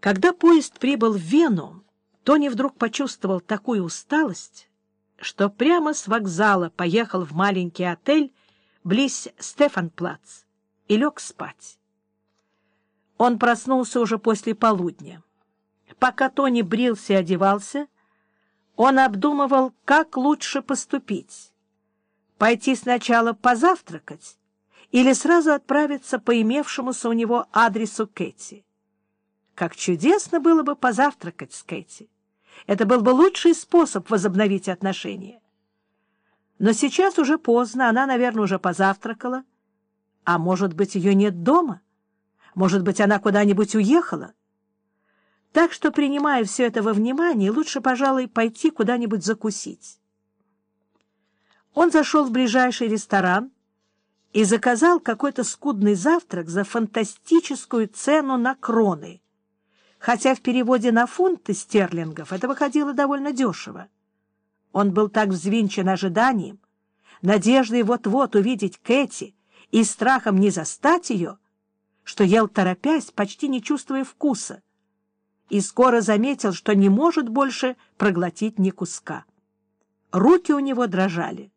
Когда поезд прибыл в Вену, Тони вдруг почувствовал такую усталость, что прямо с вокзала поехал в маленький отель близ Стефанплац и лег спать. Он проснулся уже после полудня. Пока Тони брился и одевался, он обдумывал, как лучше поступить. Пойти сначала позавтракать или сразу отправиться по имевшемуся у него адресу Кэти. Как чудесно было бы позавтракать с Кэти. Это был бы лучший способ возобновить отношения. Но сейчас уже поздно, она, наверное, уже позавтракала. А может быть, ее нет дома? Может быть, она куда-нибудь уехала? Так что, принимая все это во внимание, лучше, пожалуй, пойти куда-нибудь закусить. Он зашел в ближайший ресторан и заказал какой-то скудный завтрак за фантастическую цену на кроны — хотя в переводе на фунты стерлингов это выходило довольно дешево. Он был так взвинчен ожиданием, надеждой вот-вот увидеть Кэти и страхом не застать ее, что ел торопясь, почти не чувствуя вкуса, и скоро заметил, что не может больше проглотить ни куска. Руки у него дрожали.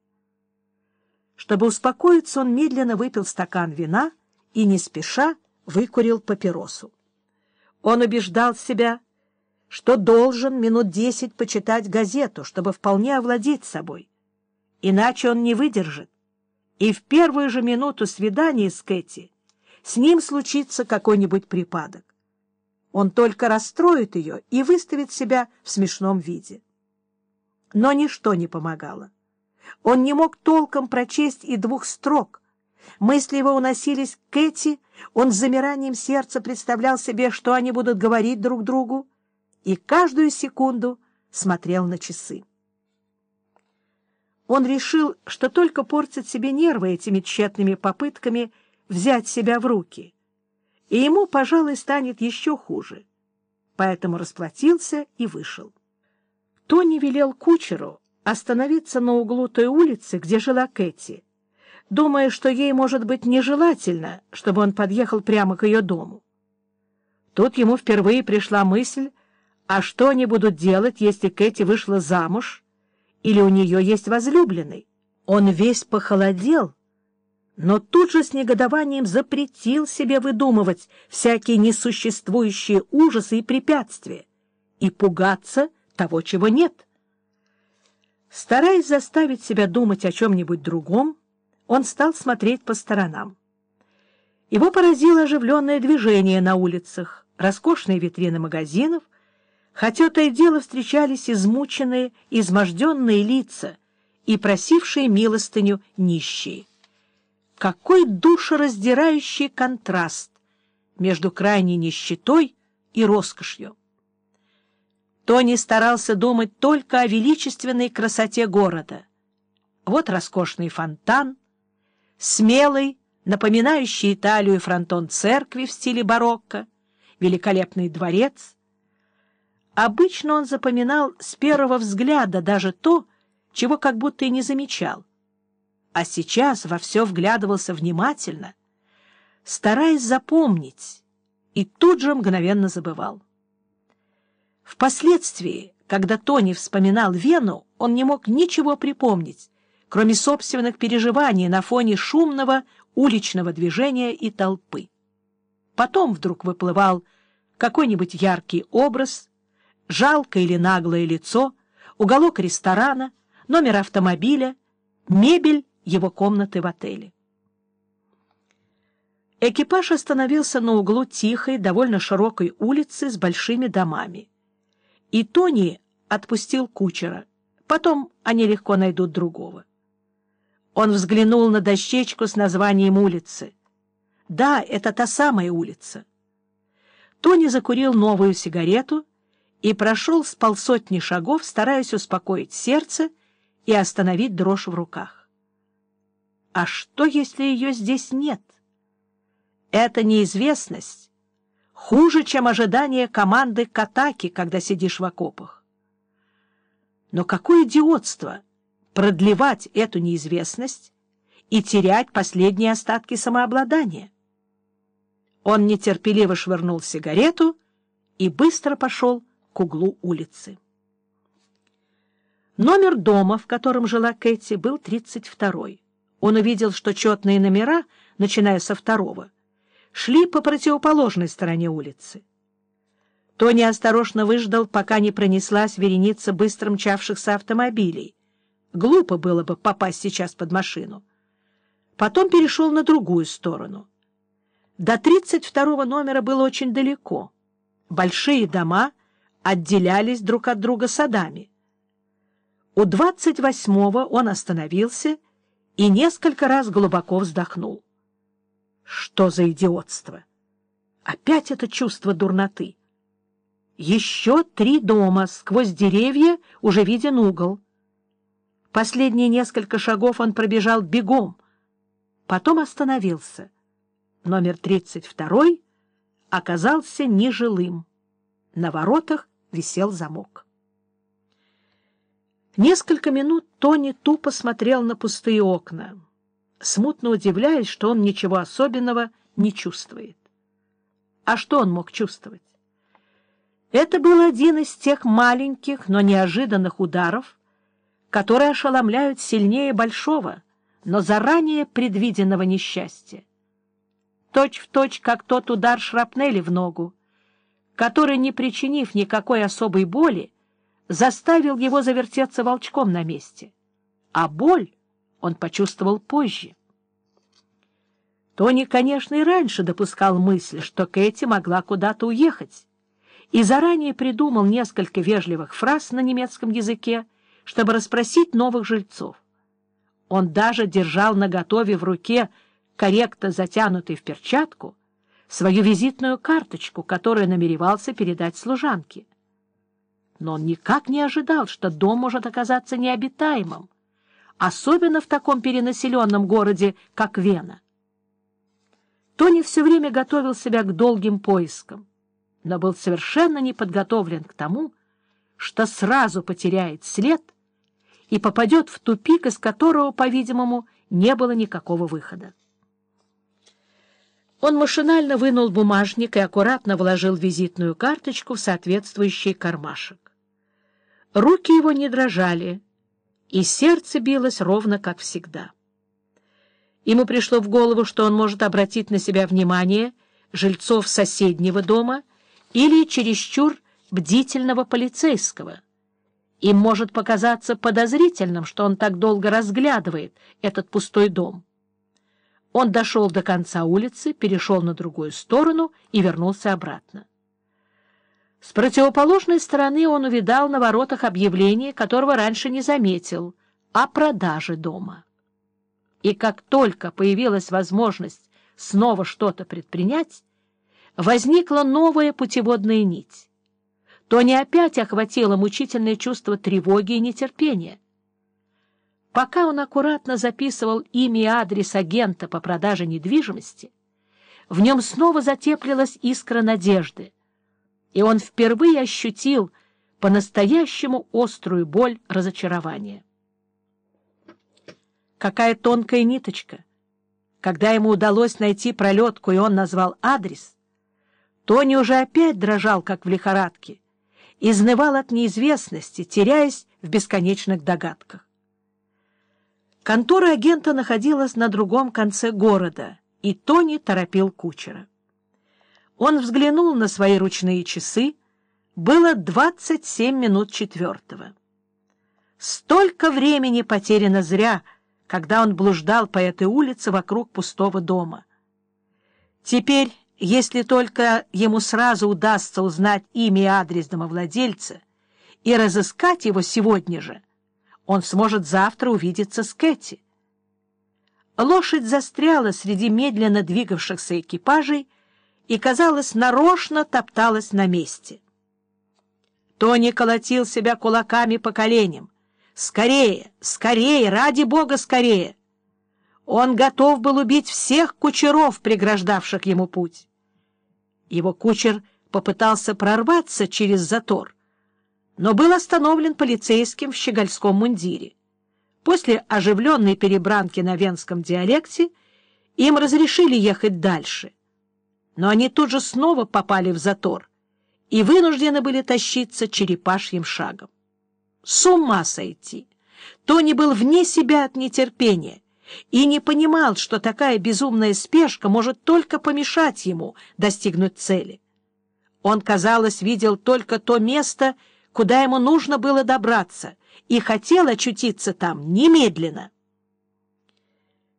Чтобы успокоиться, он медленно выпил стакан вина и, не спеша, выкурил папиросу. Он убеждал себя, что должен минут десять почитать газету, чтобы вполне овладеть собой. Иначе он не выдержит, и в первую же минуту свидания с Кэти с ним случится какой-нибудь припадок. Он только расстроит ее и выставит себя в смешном виде. Но ничто не помогало. Он не мог толком прочесть и двух строк. Мысли его уносились к Кэти, он с замиранием сердца представлял себе, что они будут говорить друг другу, и каждую секунду смотрел на часы. Он решил, что только портит себе нервы этими тщетными попытками взять себя в руки, и ему, пожалуй, станет еще хуже. Поэтому расплатился и вышел. Тони велел кучеру остановиться на углу той улицы, где жила Кэти, думая, что ей, может быть, нежелательно, чтобы он подъехал прямо к ее дому. Тут ему впервые пришла мысль, а что они будут делать, если Кэти вышла замуж или у нее есть возлюбленный? Он весь похолодел, но тут же с негодованием запретил себе выдумывать всякие несуществующие ужасы и препятствия и пугаться того, чего нет. Стараясь заставить себя думать о чем-нибудь другом, он стал смотреть по сторонам. Его поразило оживленное движение на улицах, роскошные витрины магазинов, хотя то и дело встречались измученные, изможденные лица и просившие милостыню нищие. Какой душераздирающий контраст между крайней нищетой и роскошью! Тони старался думать только о величественной красоте города. Вот роскошный фонтан, смелый, напоминающий Италию фронтон церкви в стиле барокко, великолепный дворец. Обычно он запоминал с первого взгляда даже то, чего как будто и не замечал. А сейчас во все вглядывался внимательно, стараясь запомнить, и тут же мгновенно забывал. Впоследствии, когда Тони вспоминал Вену, он не мог ничего припомнить, кроме собственных переживаний на фоне шумного уличного движения и толпы. Потом вдруг выплывал какой-нибудь яркий образ, жалкое или наглое лицо, уголок ресторана, номер автомобиля, мебель его комнаты в отеле. Экипаж остановился на углу тихой, довольно широкой улицы с большими домами. И Тони отпустил кучера. Потом они легко найдут другого. Он взглянул на дощечку с названием улицы. Да, это та самая улица. Тони закурил новую сигарету и прошел с полсотни шагов, стараясь успокоить сердце и остановить дрожь в руках. А что, если ее здесь нет? Это неизвестность хуже, чем ожидание команды к атаке, когда сидишь в окопах. Но какое идиотство! Продлевать эту неизвестность и терять последние остатки самообладания. Он нетерпеливо швырнул сигарету и быстро пошел к углу улицы. Номер дома, в котором жила Кэти, был 32-й. Он увидел, что четные номера, начиная со второго, шли по противоположной стороне улицы. Тони осторожно выждал, пока не пронеслась вереница быстро мчавшихся автомобилей. Глупо было бы попасть сейчас под машину. Потом перешел на другую сторону. До 32-го номера было очень далеко. Большие дома отделялись друг от друга садами. У 28-го он остановился и несколько раз глубоко вздохнул. Что за идиотство! Опять это чувство дурноты. Еще три дома, сквозь деревья уже виден угол. Последние несколько шагов он пробежал бегом, потом остановился. Номер 32 оказался нежилым. На воротах висел замок. Несколько минут Тони тупо смотрел на пустые окна, смутно удивляясь, что он ничего особенного не чувствует. А что он мог чувствовать? Это был один из тех маленьких, но неожиданных ударов, которые ошеломляют сильнее большого, но заранее предвиденного несчастья. Точь в точь, как тот удар шрапнели в ногу, который, не причинив никакой особой боли, заставил его завертеться волчком на месте. А боль он почувствовал позже. Тони, конечно, и раньше допускал мысль, что Кэти могла куда-то уехать, и заранее придумал несколько вежливых фраз на немецком языке, чтобы расспросить новых жильцов. Он даже держал наготове в руке, корректно затянутый в перчатку, свою визитную карточку, которую намеревался передать служанке. Но он никак не ожидал, что дом может оказаться необитаемым, особенно в таком перенаселенном городе, как Вена. Тони все время готовил себя к долгим поискам но был совершенно не подготовлен к тому, что сразу потеряет след и попадет в тупик, из которого, по-видимому, не было никакого выхода. Он машинально вынул бумажник и аккуратно вложил визитную карточку в соответствующий кармашек. Руки его не дрожали, и сердце билось ровно как всегда. Ему пришло в голову, что он может обратить на себя внимание жильцов соседнего дома — или чересчур бдительного полицейского. Им может показаться подозрительным, что он так долго разглядывает этот пустой дом. Он дошел до конца улицы, перешел на другую сторону и вернулся обратно. С противоположной стороны он увидал на воротах объявление, которого раньше не заметил, о продаже дома. И как только появилась возможность снова что-то предпринять, возникла новая путеводная нить. Тони опять охватило мучительное чувство тревоги и нетерпения. Пока он аккуратно записывал имя и адрес агента по продаже недвижимости, в нем снова затеплилась искра надежды, и он впервые ощутил по-настоящему острую боль разочарования. Какая тонкая ниточка! Когда ему удалось найти пролетку, и он назвал адрес — Тони уже опять дрожал, как в лихорадке, изнывал от неизвестности, теряясь в бесконечных догадках. Контора агента находилась на другом конце города, и Тони торопил кучера. Он взглянул на свои ручные часы. Было 27 минут четвертого. Столько времени потеряно зря, когда он блуждал по этой улице вокруг пустого дома. Теперь если только ему сразу удастся узнать имя и адрес домовладельца и разыскать его сегодня же, он сможет завтра увидеться с Кэти. Лошадь застряла среди медленно двигавшихся экипажей и, казалось, нарочно топталась на месте. Тони колотил себя кулаками по коленям. «Скорее! Скорее! Ради бога, скорее!» Он готов был убить всех кучеров, преграждавших ему путь. Его кучер попытался прорваться через затор, но был остановлен полицейским в щегольском мундире. После оживленной перебранки на венском диалекте им разрешили ехать дальше, но они тут же снова попали в затор, и вынуждены были тащиться черепашьим шагом. С ума сойти! Тони был вне себя от нетерпения и не понимал, что такая безумная спешка может только помешать ему достигнуть цели. Он, казалось, видел только то место, куда ему нужно было добраться, и хотел очутиться там немедленно.